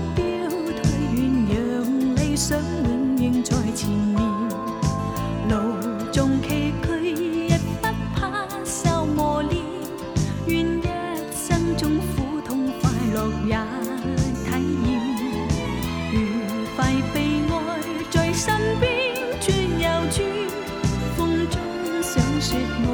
目标退远，让理想永远在前面。路纵崎岖，亦不怕受磨练。愿一生中苦痛快乐也体验，愉快悲哀在身边转又转，风中想说。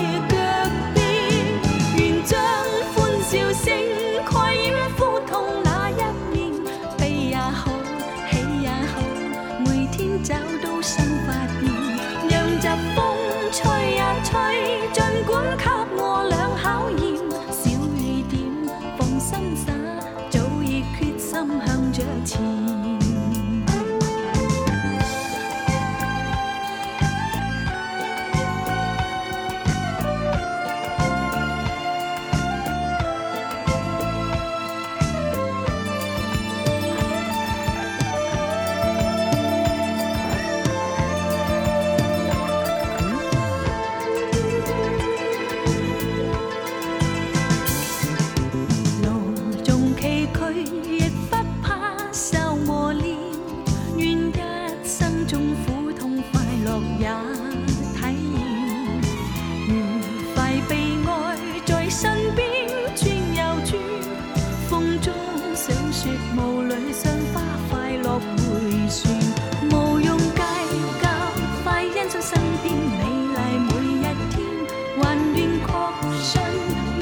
在亦不怕受磨练愿一生中苦痛快乐也体验愉快悲哀在身边转又转风中赏雪雾里赏花快乐回旋毋用计较快欣赏身边美丽每一天还愿确信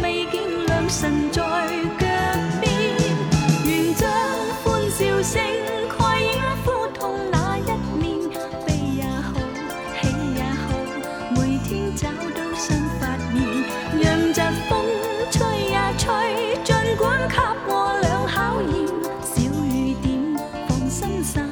美景良辰心散。